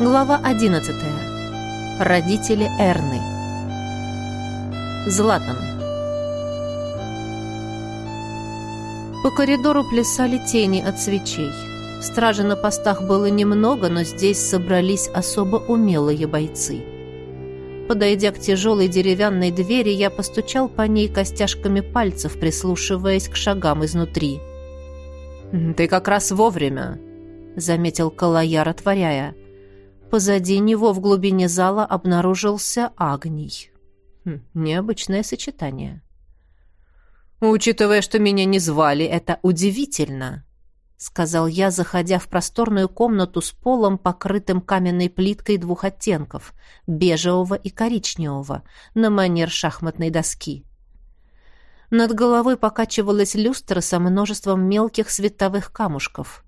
Глава 11. Родители Эрны. Златан. По коридору плясали тени от свечей. Стражи на постах было немного, но здесь собрались особо умелые бойцы. Подойдя к тяжелой деревянной двери, я постучал по ней костяшками пальцев, прислушиваясь к шагам изнутри. «Ты как раз вовремя», — заметил Калаяр, отворяя. Позади него в глубине зала обнаружился Агний. Хм, необычное сочетание. «Учитывая, что меня не звали, это удивительно», — сказал я, заходя в просторную комнату с полом, покрытым каменной плиткой двух оттенков — бежевого и коричневого, на манер шахматной доски. Над головой покачивалась люстра со множеством мелких световых камушков —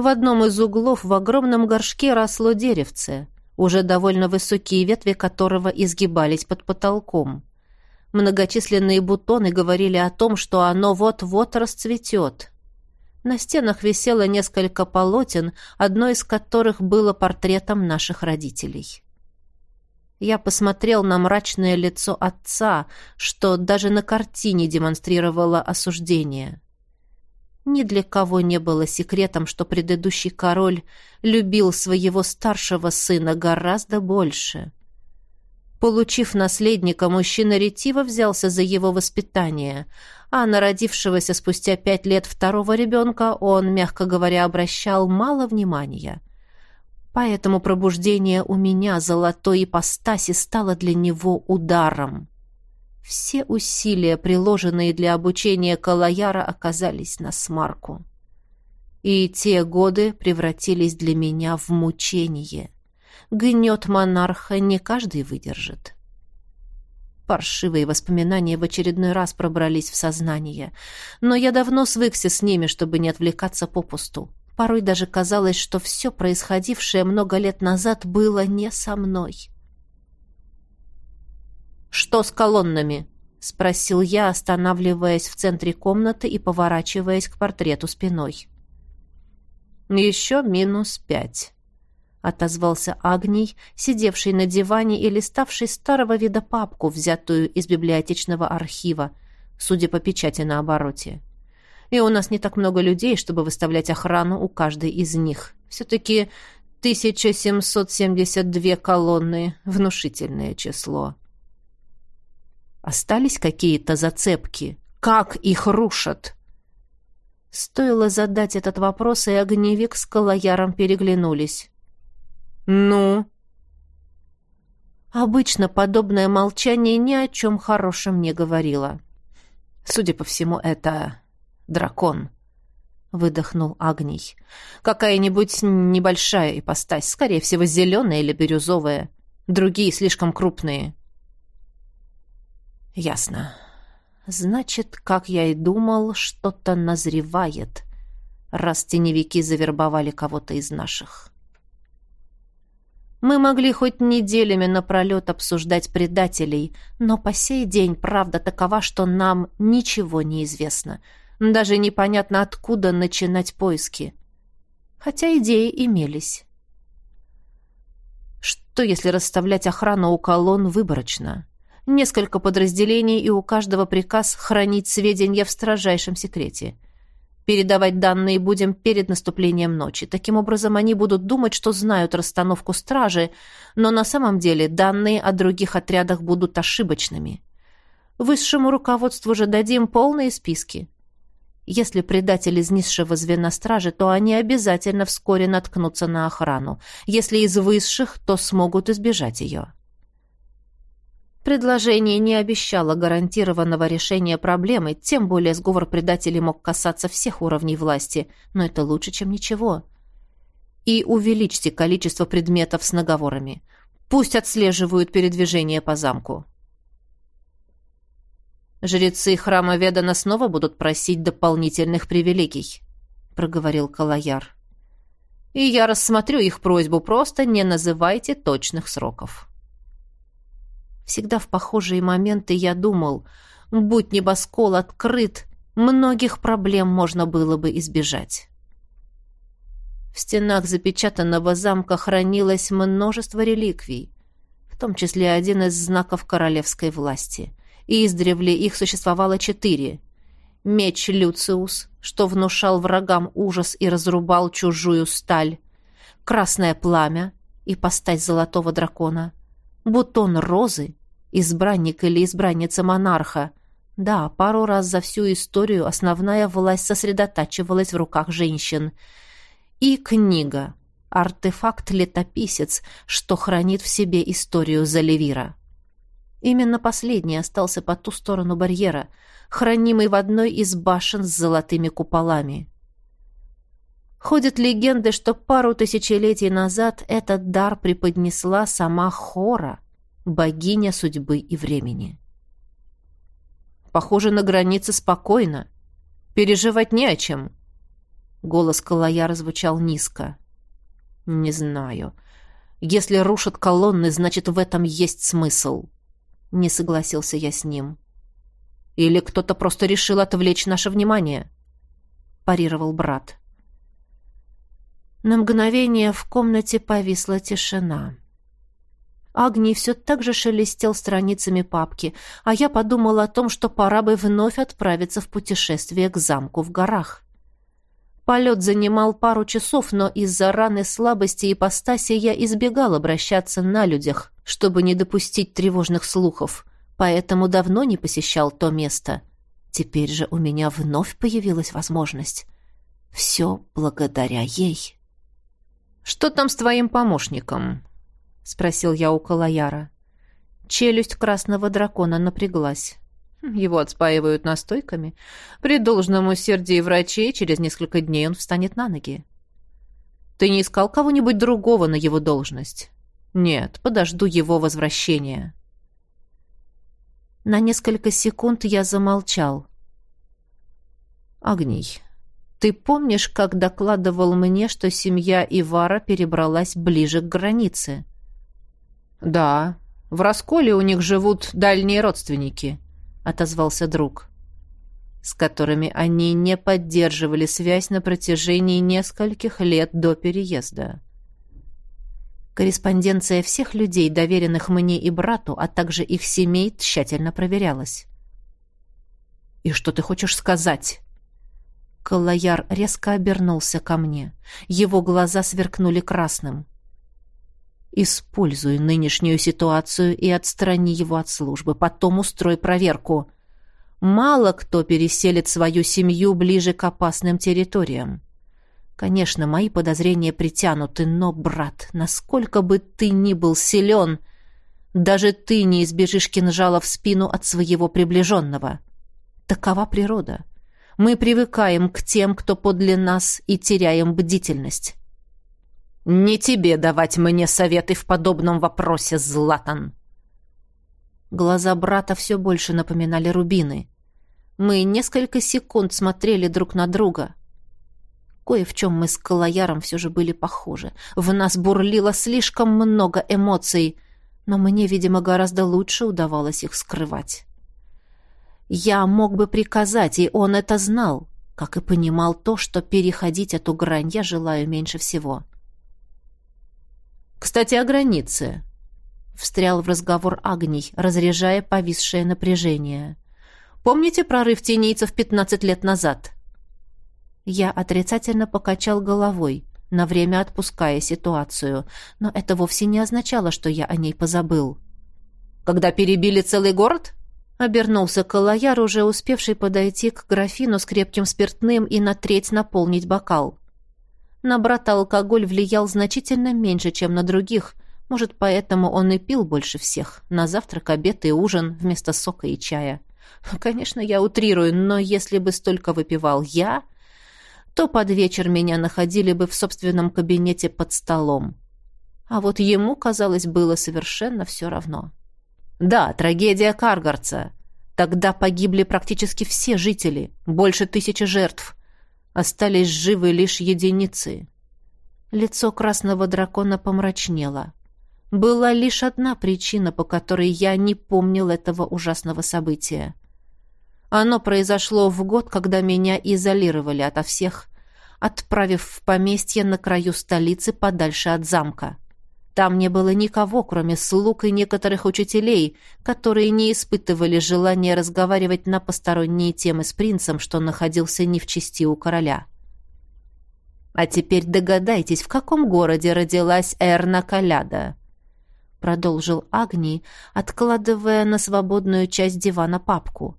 в одном из углов в огромном горшке росло деревце, уже довольно высокие ветви которого изгибались под потолком. Многочисленные бутоны говорили о том, что оно вот-вот расцветет. На стенах висело несколько полотен, одно из которых было портретом наших родителей. Я посмотрел на мрачное лицо отца, что даже на картине демонстрировало осуждение. Ни для кого не было секретом, что предыдущий король любил своего старшего сына гораздо больше. Получив наследника, мужчина ретиво взялся за его воспитание, а на родившегося спустя пять лет второго ребенка он, мягко говоря, обращал мало внимания. Поэтому пробуждение у меня золотой ипостаси стало для него ударом. Все усилия, приложенные для обучения Калаяра, оказались на смарку. И те годы превратились для меня в мучение. Гнет монарха не каждый выдержит. Паршивые воспоминания в очередной раз пробрались в сознание, но я давно свыкся с ними, чтобы не отвлекаться попусту. Порой даже казалось, что все происходившее много лет назад было не со мной. «Что с колоннами?» — спросил я, останавливаясь в центре комнаты и поворачиваясь к портрету спиной. «Еще минус пять», — отозвался Агний, сидевший на диване и листавший старого вида папку, взятую из библиотечного архива, судя по печати на обороте. «И у нас не так много людей, чтобы выставлять охрану у каждой из них. Все-таки 1772 колонны — внушительное число». Остались какие-то зацепки? Как их рушат? Стоило задать этот вопрос, и огневик с Калаяром переглянулись. «Ну?» Обычно подобное молчание ни о чем хорошем не говорило. «Судя по всему, это дракон», — выдохнул Агний. «Какая-нибудь небольшая ипостась, скорее всего, зеленая или бирюзовая. Другие слишком крупные». Ясно. Значит, как я и думал, что-то назревает, раз теневики завербовали кого-то из наших. Мы могли хоть неделями напролет обсуждать предателей, но по сей день правда такова, что нам ничего не известно. Даже непонятно, откуда начинать поиски. Хотя идеи имелись. Что, если расставлять охрану у колонн выборочно? Несколько подразделений, и у каждого приказ хранить сведения в строжайшем секрете. Передавать данные будем перед наступлением ночи. Таким образом, они будут думать, что знают расстановку стражи, но на самом деле данные о других отрядах будут ошибочными. Высшему руководству же дадим полные списки. Если предатель из низшего звена стражи, то они обязательно вскоре наткнутся на охрану. Если из высших, то смогут избежать ее. Предложение не обещало гарантированного решения проблемы, тем более сговор предателей мог касаться всех уровней власти, но это лучше, чем ничего. И увеличьте количество предметов с наговорами. Пусть отслеживают передвижение по замку. Жрецы храма Ведана снова будут просить дополнительных привилегий, проговорил Калаяр. И я рассмотрю их просьбу, просто не называйте точных сроков. Всегда в похожие моменты я думал, будь небоскол открыт, многих проблем можно было бы избежать. В стенах запечатанного замка хранилось множество реликвий, в том числе один из знаков королевской власти. Издревле их существовало четыре. Меч Люциус, что внушал врагам ужас и разрубал чужую сталь. Красное пламя, и постать золотого дракона. Бутон розы, избранник или избранница монарха. Да, пару раз за всю историю основная власть сосредотачивалась в руках женщин — и книга, артефакт-летописец, что хранит в себе историю Заливира. Именно последний остался по ту сторону барьера, хранимый в одной из башен с золотыми куполами. Ходят легенды, что пару тысячелетий назад этот дар преподнесла сама Хора, богиня судьбы и времени. Похоже, на границе спокойно. Переживать не о чем. Голос Калаяра звучал низко. «Не знаю. Если рушат колонны, значит, в этом есть смысл». Не согласился я с ним. «Или кто-то просто решил отвлечь наше внимание?» Парировал брат. На мгновение в комнате повисла тишина. Агний все так же шелестел страницами папки, а я подумал о том, что пора бы вновь отправиться в путешествие к замку в горах. Полет занимал пару часов, но из-за раны слабости и ипостаси я избегал обращаться на людях, чтобы не допустить тревожных слухов, поэтому давно не посещал то место. Теперь же у меня вновь появилась возможность. Все благодаря ей. «Что там с твоим помощником?» — спросил я у Калаяра. Челюсть красного дракона напряглась. Его отспаивают настойками. При должном усердии врачей через несколько дней он встанет на ноги. Ты не искал кого-нибудь другого на его должность? Нет, подожду его возвращения. На несколько секунд я замолчал. Огней, ты помнишь, как докладывал мне, что семья Ивара перебралась ближе к границе? Да, в Расколе у них живут дальние родственники. — отозвался друг, с которыми они не поддерживали связь на протяжении нескольких лет до переезда. Корреспонденция всех людей, доверенных мне и брату, а также их семей, тщательно проверялась. «И что ты хочешь сказать?» Калаяр резко обернулся ко мне. Его глаза сверкнули красным. Используй нынешнюю ситуацию и отстрани его от службы. Потом устрой проверку. Мало кто переселит свою семью ближе к опасным территориям. Конечно, мои подозрения притянуты, но, брат, насколько бы ты ни был силен, даже ты не избежишь кинжала в спину от своего приближенного. Такова природа. Мы привыкаем к тем, кто подле нас, и теряем бдительность. «Не тебе давать мне советы в подобном вопросе, Златан!» Глаза брата все больше напоминали рубины. Мы несколько секунд смотрели друг на друга. Кое в чем мы с Калаяром все же были похожи. В нас бурлило слишком много эмоций, но мне, видимо, гораздо лучше удавалось их скрывать. Я мог бы приказать, и он это знал, как и понимал то, что переходить эту грань я желаю меньше всего. — «Кстати, о границе», — встрял в разговор Агний, разряжая повисшее напряжение. «Помните прорыв тенийцев пятнадцать лет назад?» Я отрицательно покачал головой, на время отпуская ситуацию, но это вовсе не означало, что я о ней позабыл. «Когда перебили целый город?» Обернулся Калаяр, уже успевший подойти к графину с крепким спиртным и на треть наполнить бокал. На брата алкоголь влиял значительно меньше, чем на других. Может, поэтому он и пил больше всех. На завтрак, обед и ужин вместо сока и чая. Конечно, я утрирую, но если бы столько выпивал я, то под вечер меня находили бы в собственном кабинете под столом. А вот ему, казалось, было совершенно все равно. Да, трагедия Каргарца. Тогда погибли практически все жители, больше тысячи жертв. Остались живы лишь единицы. Лицо красного дракона помрачнело. Была лишь одна причина, по которой я не помнил этого ужасного события. Оно произошло в год, когда меня изолировали ото всех, отправив в поместье на краю столицы подальше от замка. Там не было никого, кроме слуг и некоторых учителей, которые не испытывали желания разговаривать на посторонние темы с принцем, что находился не в чести у короля. «А теперь догадайтесь, в каком городе родилась Эрна Каляда?» Продолжил Агни, откладывая на свободную часть дивана папку.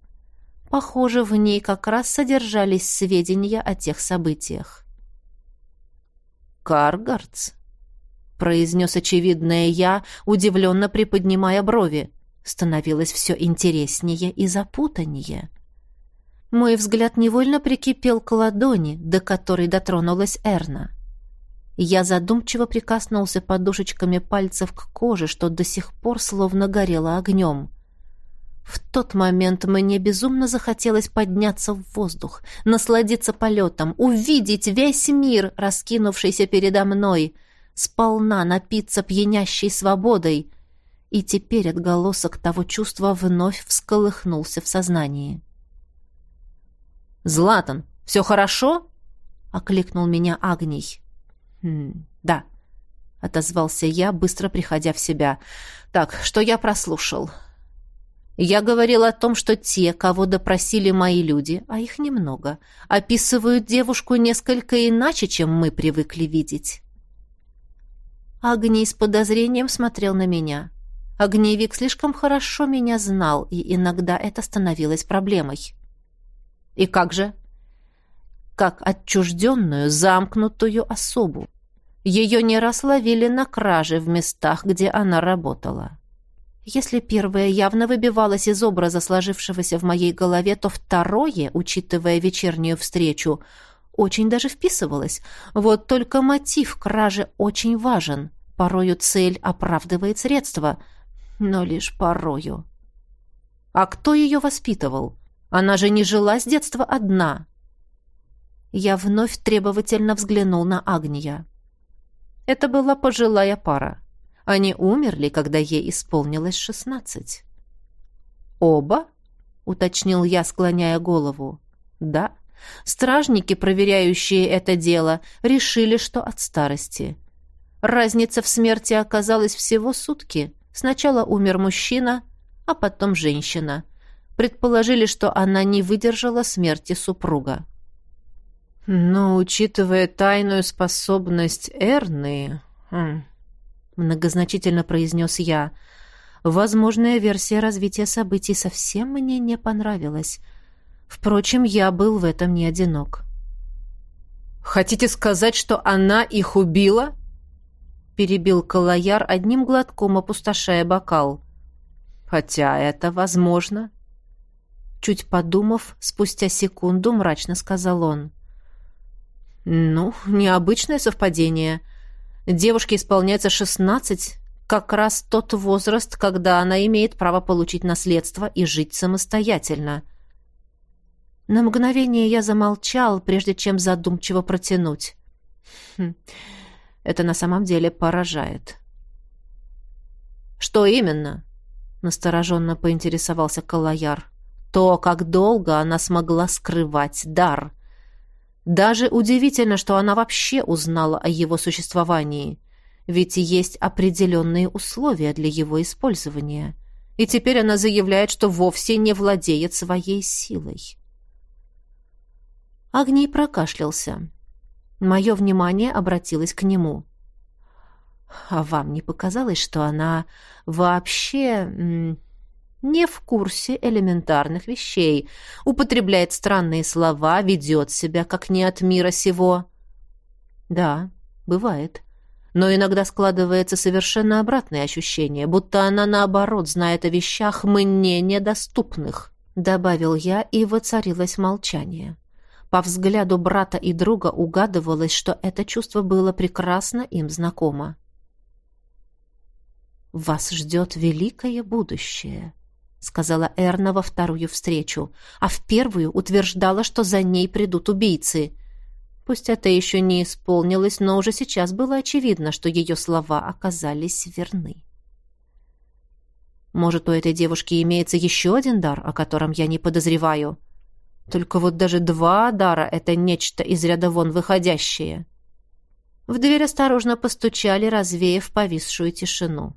Похоже, в ней как раз содержались сведения о тех событиях. «Каргардс», — произнес очевидное я, удивленно приподнимая брови. Становилось все интереснее и запутаннее. Мой взгляд невольно прикипел к ладони, до которой дотронулась Эрна. Я задумчиво прикоснулся подушечками пальцев к коже, что до сих пор словно горело огнем. — в тот момент мне безумно захотелось подняться в воздух, насладиться полетом, увидеть весь мир, раскинувшийся передо мной, сполна напиться пьянящей свободой. И теперь отголосок того чувства вновь всколыхнулся в сознании. «Златан, все хорошо?» — окликнул меня Агний. «Хм, «Да», — отозвался я, быстро приходя в себя. «Так, что я прослушал?» Я говорил о том, что те, кого допросили мои люди, а их немного, описывают девушку несколько иначе, чем мы привыкли видеть. Агний с подозрением смотрел на меня. Огневик слишком хорошо меня знал, и иногда это становилось проблемой. И как же? Как отчужденную, замкнутую особу. Ее не раз ловили на краже в местах, где она работала. Если первое явно выбивалось из образа, сложившегося в моей голове, то второе, учитывая вечернюю встречу, очень даже вписывалось. Вот только мотив кражи очень важен. Порою цель оправдывает средства, но лишь порою. А кто ее воспитывал? Она же не жила с детства одна. Я вновь требовательно взглянул на Агния. Это была пожилая пара. Они умерли, когда ей исполнилось шестнадцать. «Оба?» — уточнил я, склоняя голову. «Да. Стражники, проверяющие это дело, решили, что от старости. Разница в смерти оказалась всего сутки. Сначала умер мужчина, а потом женщина. Предположили, что она не выдержала смерти супруга. Но, учитывая тайную способность Эрны, хм, многозначительно произнес я. Возможная версия развития событий совсем мне не понравилась. Впрочем, я был в этом не одинок. «Хотите сказать, что она их убила?» перебил Калаяр одним глотком, опустошая бокал. «Хотя это возможно». Чуть подумав, спустя секунду мрачно сказал он. «Ну, необычное совпадение. Девушке исполняется шестнадцать, как раз тот возраст, когда она имеет право получить наследство и жить самостоятельно. На мгновение я замолчал, прежде чем задумчиво протянуть. Хм, это на самом деле поражает. «Что именно?» — настороженно поинтересовался Калаяр. «То, как долго она смогла скрывать дар». Даже удивительно, что она вообще узнала о его существовании, ведь есть определенные условия для его использования. И теперь она заявляет, что вовсе не владеет своей силой. Агний прокашлялся. Мое внимание обратилось к нему. «А вам не показалось, что она вообще не в курсе элементарных вещей, употребляет странные слова, ведет себя как не от мира сего. Да, бывает. Но иногда складывается совершенно обратное ощущение, будто она, наоборот, знает о вещах мне недоступных, добавил я, и воцарилось молчание. По взгляду брата и друга угадывалось, что это чувство было прекрасно им знакомо. «Вас ждет великое будущее», сказала Эрна во вторую встречу, а в первую утверждала, что за ней придут убийцы. Пусть это еще не исполнилось, но уже сейчас было очевидно, что ее слова оказались верны. Может, у этой девушки имеется еще один дар, о котором я не подозреваю? Только вот даже два дара — это нечто из ряда вон выходящее. В дверь осторожно постучали, развеяв повисшую тишину.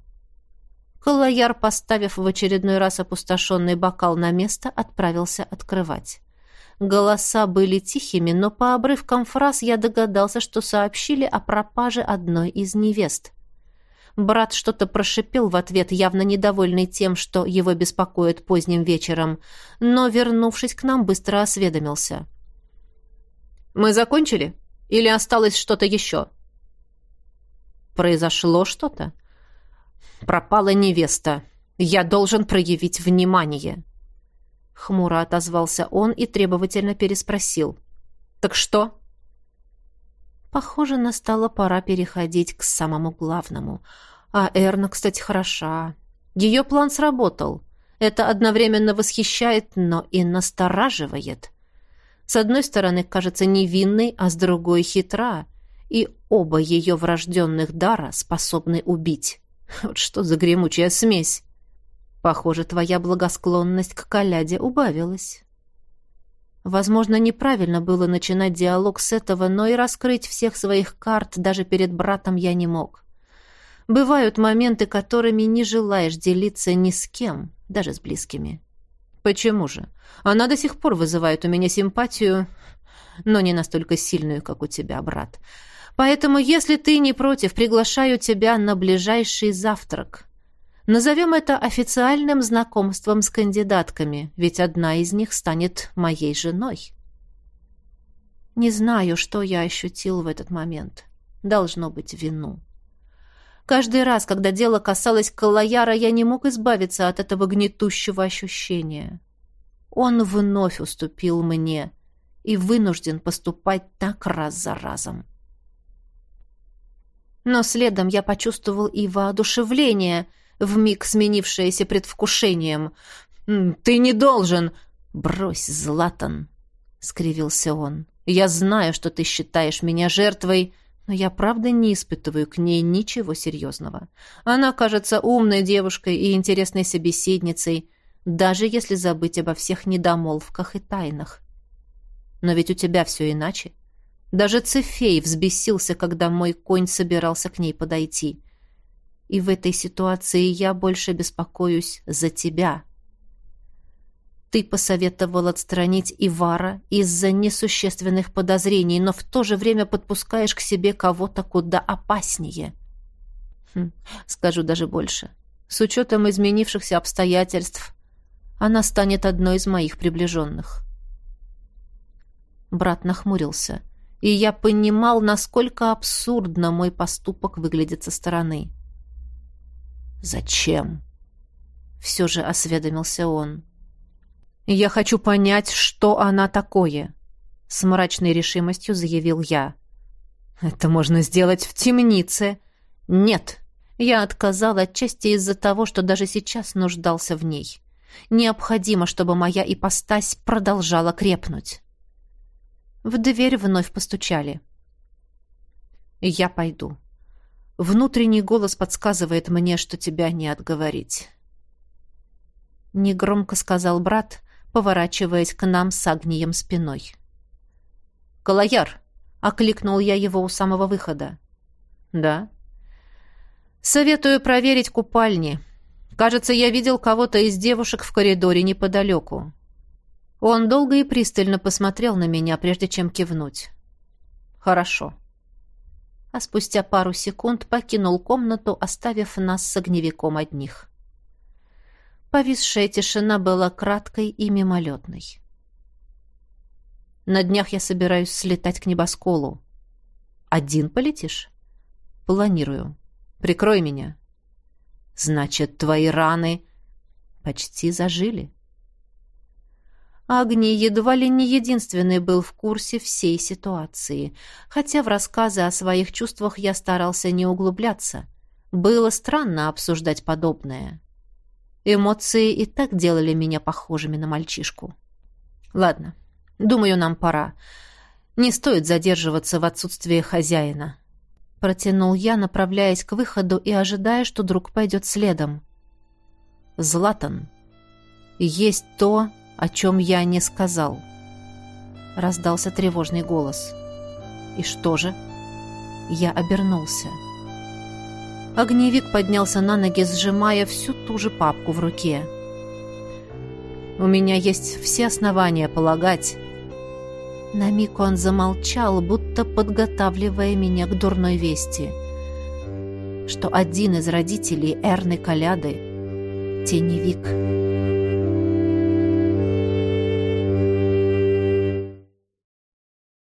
Калаяр, поставив в очередной раз опустошенный бокал на место, отправился открывать. Голоса были тихими, но по обрывкам фраз я догадался, что сообщили о пропаже одной из невест. Брат что-то прошипел в ответ, явно недовольный тем, что его беспокоит поздним вечером, но, вернувшись к нам, быстро осведомился. «Мы закончили? Или осталось что-то еще?» «Произошло что-то?» «Пропала невеста. Я должен проявить внимание». Хмуро отозвался он и требовательно переспросил. «Так что?» Похоже, настала пора переходить к самому главному. А Эрна, кстати, хороша. Ее план сработал. Это одновременно восхищает, но и настораживает. С одной стороны, кажется невинной, а с другой хитра. И оба ее врожденных дара способны убить. Вот что за гремучая смесь. Похоже, твоя благосклонность к коляде убавилась. Возможно, неправильно было начинать диалог с этого, но и раскрыть всех своих карт даже перед братом я не мог. Бывают моменты, которыми не желаешь делиться ни с кем, даже с близкими. Почему же? Она до сих пор вызывает у меня симпатию, но не настолько сильную, как у тебя, брат. Поэтому, если ты не против, приглашаю тебя на ближайший завтрак. Назовем это официальным знакомством с кандидатками, ведь одна из них станет моей женой. Не знаю, что я ощутил в этот момент. Должно быть вину. Каждый раз, когда дело касалось Калаяра, я не мог избавиться от этого гнетущего ощущения. Он вновь уступил мне и вынужден поступать так раз за разом. Но следом я почувствовал и воодушевление — вмиг сменившееся предвкушением. «Ты не должен!» «Брось, Златан!» — скривился он. «Я знаю, что ты считаешь меня жертвой, но я правда не испытываю к ней ничего серьезного. Она кажется умной девушкой и интересной собеседницей, даже если забыть обо всех недомолвках и тайнах. Но ведь у тебя все иначе. Даже Цефей взбесился, когда мой конь собирался к ней подойти. И в этой ситуации я больше беспокоюсь за тебя. Ты посоветовал отстранить Ивара из-за несущественных подозрений, но в то же время подпускаешь к себе кого-то куда опаснее. Хм, скажу даже больше. С учетом изменившихся обстоятельств, она станет одной из моих приближенных. Брат нахмурился, и я понимал, насколько абсурдно мой поступок выглядит со стороны. — «Зачем?» Все же осведомился он. «Я хочу понять, что она такое», — с мрачной решимостью заявил я. «Это можно сделать в темнице». «Нет», я отказал отчасти из-за того, что даже сейчас нуждался в ней. Необходимо, чтобы моя ипостась продолжала крепнуть. В дверь вновь постучали. «Я пойду», Внутренний голос подсказывает мне, что тебя не отговорить. Негромко сказал брат, поворачиваясь к нам с огнием спиной. «Калаяр!» — окликнул я его у самого выхода. «Да?» «Советую проверить купальни. Кажется, я видел кого-то из девушек в коридоре неподалеку». Он долго и пристально посмотрел на меня, прежде чем кивнуть. «Хорошо» а спустя пару секунд покинул комнату, оставив нас с огневиком одних. Повисшая тишина была краткой и мимолетной. На днях я собираюсь слетать к небосколу. Один полетишь? Планирую. Прикрой меня. Значит, твои раны почти зажили. Агни едва ли не единственный был в курсе всей ситуации, хотя в рассказы о своих чувствах я старался не углубляться. Было странно обсуждать подобное. Эмоции и так делали меня похожими на мальчишку. Ладно, думаю, нам пора. Не стоит задерживаться в отсутствии хозяина. Протянул я, направляясь к выходу и ожидая, что друг пойдет следом. Златан. Есть то, о чем я не сказал. — раздался тревожный голос. «И что же?» Я обернулся. Огневик поднялся на ноги, сжимая всю ту же папку в руке. «У меня есть все основания полагать...» На миг он замолчал, будто подготавливая меня к дурной вести. Что один из родителей Эрны Коляды — теневик —